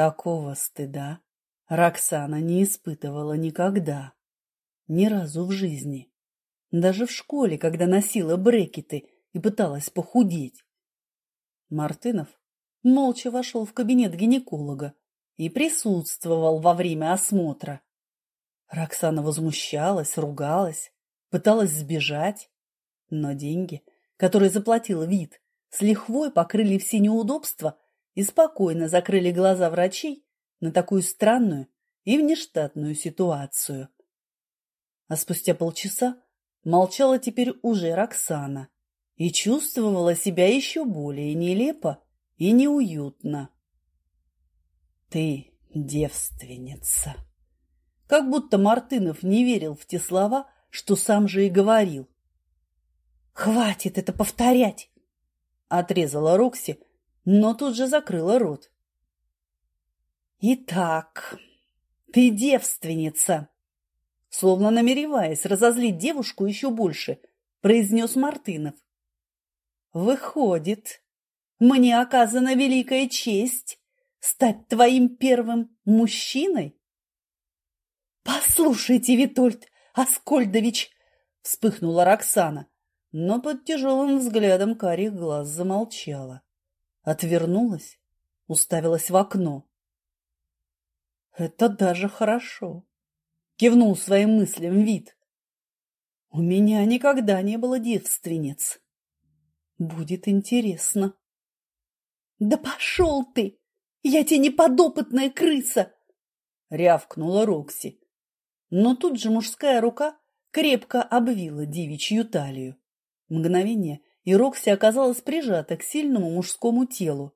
Такого стыда Роксана не испытывала никогда, ни разу в жизни. Даже в школе, когда носила брекеты и пыталась похудеть. Мартынов молча вошел в кабинет гинеколога и присутствовал во время осмотра. Роксана возмущалась, ругалась, пыталась сбежать, но деньги, которые заплатил вид, с лихвой покрыли все неудобства и спокойно закрыли глаза врачей на такую странную и внештатную ситуацию. А спустя полчаса молчала теперь уже Роксана и чувствовала себя еще более нелепо и неуютно. «Ты девственница!» Как будто Мартынов не верил в те слова, что сам же и говорил. «Хватит это повторять!» — отрезала Рокси, но тут же закрыла рот. «Итак, ты девственница!» Словно намереваясь разозлить девушку еще больше, произнес Мартынов. «Выходит, мне оказана великая честь стать твоим первым мужчиной?» «Послушайте, Витольд Аскольдович!» — вспыхнула Роксана, но под тяжелым взглядом карих глаз замолчала. Отвернулась, уставилась в окно. «Это даже хорошо!» — кивнул своим мыслям вид. «У меня никогда не было девственниц. Будет интересно». «Да пошел ты! Я тебе не подопытная крыса!» — рявкнула Рокси. Но тут же мужская рука крепко обвила девичью талию. Мгновение, и Рокси оказалась прижата к сильному мужскому телу.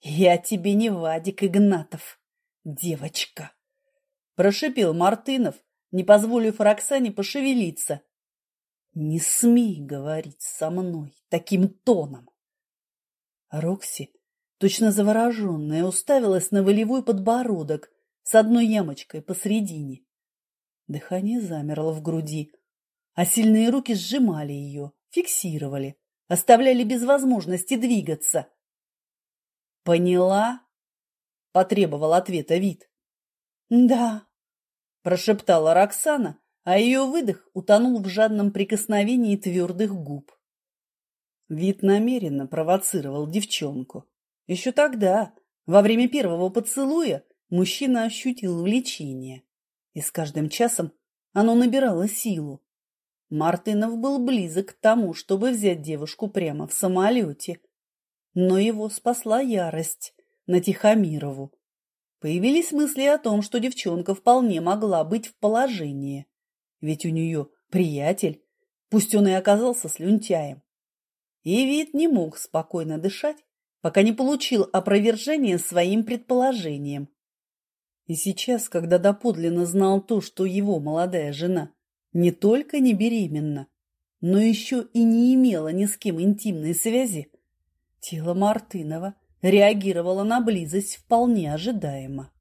«Я тебе не Вадик Игнатов, девочка!» Прошипел Мартынов, не позволив Роксане пошевелиться. «Не смей говорить со мной таким тоном!» Рокси, точно завороженная, уставилась на волевой подбородок с одной ямочкой посредине. Дыхание замерло в груди, а сильные руки сжимали ее, фиксировали, оставляли без возможности двигаться. «Поняла?» – потребовал ответа вид. «Да», – прошептала Роксана, а ее выдох утонул в жадном прикосновении твердых губ. Вид намеренно провоцировал девчонку. Еще тогда, во время первого поцелуя, мужчина ощутил влечение и с каждым часом оно набирало силу. Мартынов был близок к тому, чтобы взять девушку прямо в самолете. Но его спасла ярость на Тихомирову. Появились мысли о том, что девчонка вполне могла быть в положении. Ведь у нее приятель, пусть он и оказался слюнтяем. И вид не мог спокойно дышать, пока не получил опровержение своим предположением. И сейчас, когда доподлинно знал то, что его молодая жена не только не беременна, но еще и не имела ни с кем интимной связи, тело Мартынова реагировало на близость вполне ожидаемо.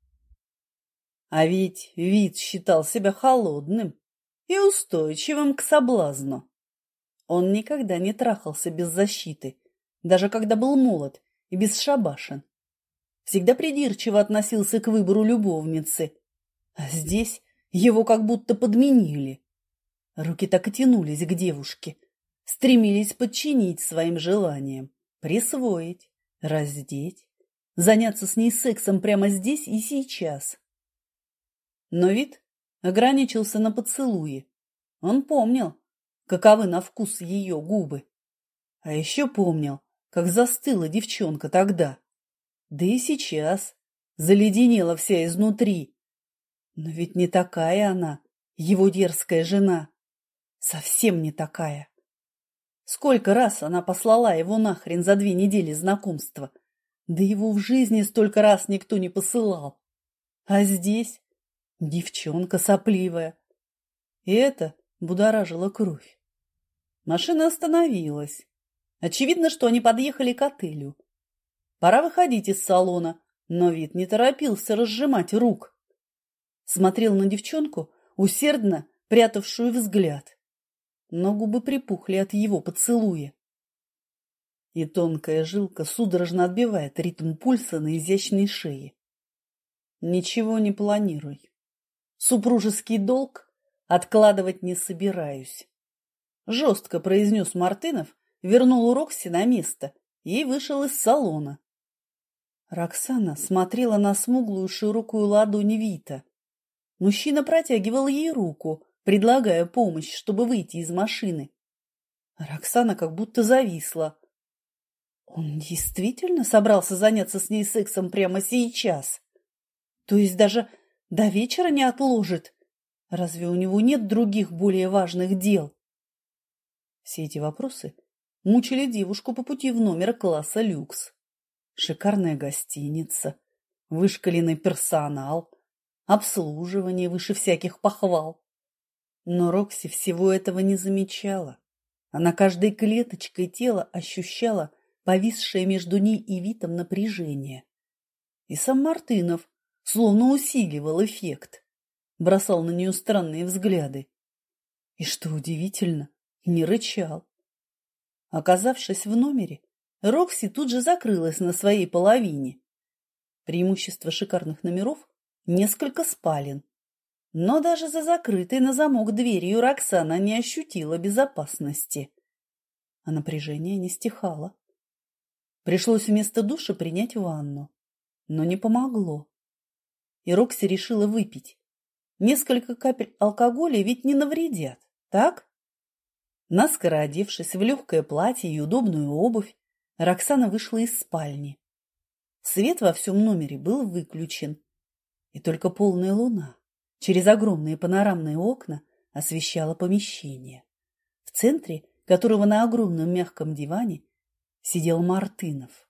А ведь вид считал себя холодным и устойчивым к соблазну. Он никогда не трахался без защиты, даже когда был молод и без шабашин всегда придирчиво относился к выбору любовницы. А здесь его как будто подменили. Руки так и тянулись к девушке, стремились подчинить своим желаниям, присвоить, раздеть, заняться с ней сексом прямо здесь и сейчас. Но вид ограничился на поцелуе. Он помнил, каковы на вкус ее губы. А еще помнил, как застыла девчонка тогда. Да и сейчас заледенела вся изнутри. Но ведь не такая она, его дерзкая жена. Совсем не такая. Сколько раз она послала его нахрен за две недели знакомства. Да его в жизни столько раз никто не посылал. А здесь девчонка сопливая. И это будоражило кровь. Машина остановилась. Очевидно, что они подъехали к отелю. Пора выходить из салона, но вид не торопился разжимать рук. Смотрел на девчонку, усердно прятавшую взгляд. Но губы припухли от его поцелуя. И тонкая жилка судорожно отбивает ритм пульса на изящной шее. Ничего не планируй. Супружеский долг откладывать не собираюсь. Жестко произнес Мартынов, вернул Рокси на место и вышел из салона. Роксана смотрела на смуглую широкую ладонь Вита. Мужчина протягивал ей руку, предлагая помощь, чтобы выйти из машины. Роксана как будто зависла. Он действительно собрался заняться с ней сексом прямо сейчас? То есть даже до вечера не отложит? Разве у него нет других более важных дел? Все эти вопросы мучили девушку по пути в номер класса люкс. Шикарная гостиница, вышкаленный персонал, обслуживание выше всяких похвал. Но Рокси всего этого не замечала. Она каждой клеточкой тела ощущала повисшее между ней и Витом напряжение. И сам Мартынов словно усиливал эффект, бросал на нее странные взгляды. И, что удивительно, не рычал. Оказавшись в номере, Рокси тут же закрылась на своей половине. Преимущество шикарных номеров – несколько спален. Но даже за закрытой на замок дверью Роксана не ощутила безопасности. А напряжение не стихало. Пришлось вместо душа принять ванну. Но не помогло. И Рокси решила выпить. Несколько капель алкоголя ведь не навредят, так? Наскоро одевшись в легкое платье и удобную обувь, Роксана вышла из спальни. Свет во всем номере был выключен, и только полная луна через огромные панорамные окна освещала помещение, в центре которого на огромном мягком диване сидел Мартынов.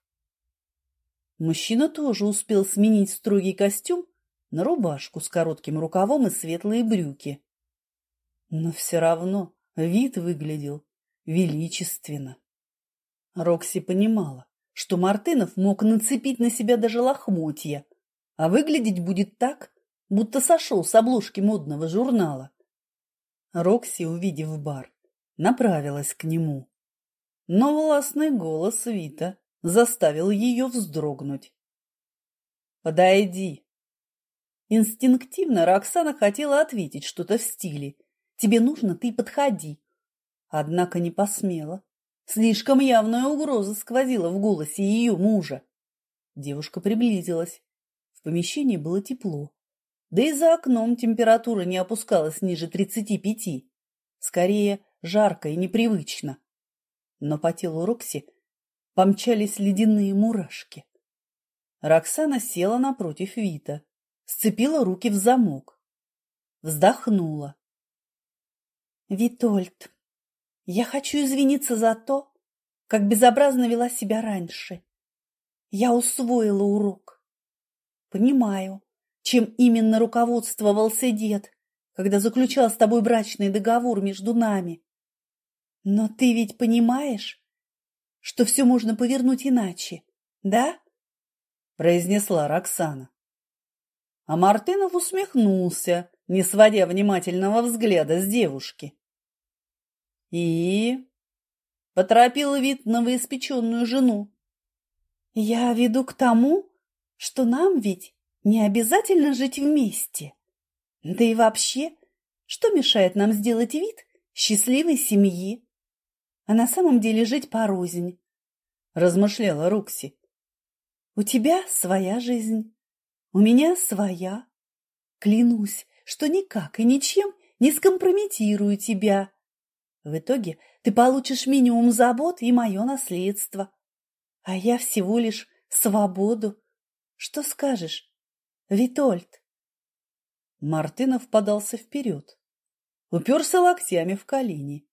Мужчина тоже успел сменить строгий костюм на рубашку с коротким рукавом и светлые брюки. Но все равно вид выглядел величественно. Рокси понимала, что Мартынов мог нацепить на себя даже лохмотья, а выглядеть будет так, будто сошел с обложки модного журнала. Рокси, увидев бар, направилась к нему. Но властный голос Вита заставил ее вздрогнуть. «Подойди!» Инстинктивно Роксана хотела ответить что-то в стиле «Тебе нужно, ты подходи!» Однако не посмела. Слишком явная угроза сквозила в голосе ее мужа. Девушка приблизилась. В помещении было тепло. Да и за окном температура не опускалась ниже тридцати пяти. Скорее, жарко и непривычно. Но по телу Рокси помчались ледяные мурашки. Роксана села напротив Вита, сцепила руки в замок. Вздохнула. «Витольд, я хочу извиниться за то, как безобразно вела себя раньше. Я усвоила урок. Понимаю, чем именно руководствовался дед, когда заключал с тобой брачный договор между нами. Но ты ведь понимаешь, что все можно повернуть иначе, да? произнесла Роксана. А Мартынов усмехнулся, не сводя внимательного взгляда с девушки. И? Поторопил вид новоиспеченную жену. Я веду к тому, что нам ведь не обязательно жить вместе. Да и вообще, что мешает нам сделать вид счастливой семьи? А на самом деле жить порознь, размышляла Рокси. У тебя своя жизнь, у меня своя. Клянусь, что никак и ничем не скомпрометирую тебя. В итоге ты получишь минимум забот и мое наследство. А я всего лишь свободу. Что скажешь, Витольд? Мартынов подался вперед, уперся локтями в колени,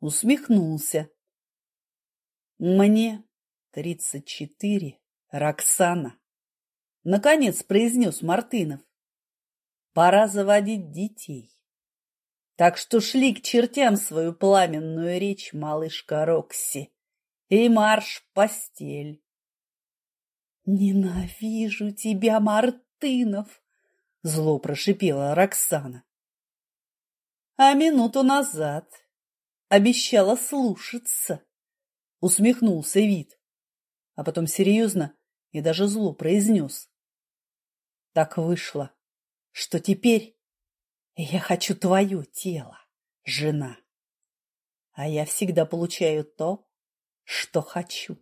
усмехнулся. Мне тридцать четыре, Роксана. Наконец произнес Мартынов. Пора заводить детей. Так что шли к чертям свою пламенную речь, малышка Рокси, и марш в постель. «Ненавижу тебя, Мартынов!» — зло прошипела Роксана. «А минуту назад обещала слушаться», — усмехнулся вид, а потом серьезно и даже зло произнес. Так вышло, что теперь я хочу твое тело, жена. А я всегда получаю то, что хочу.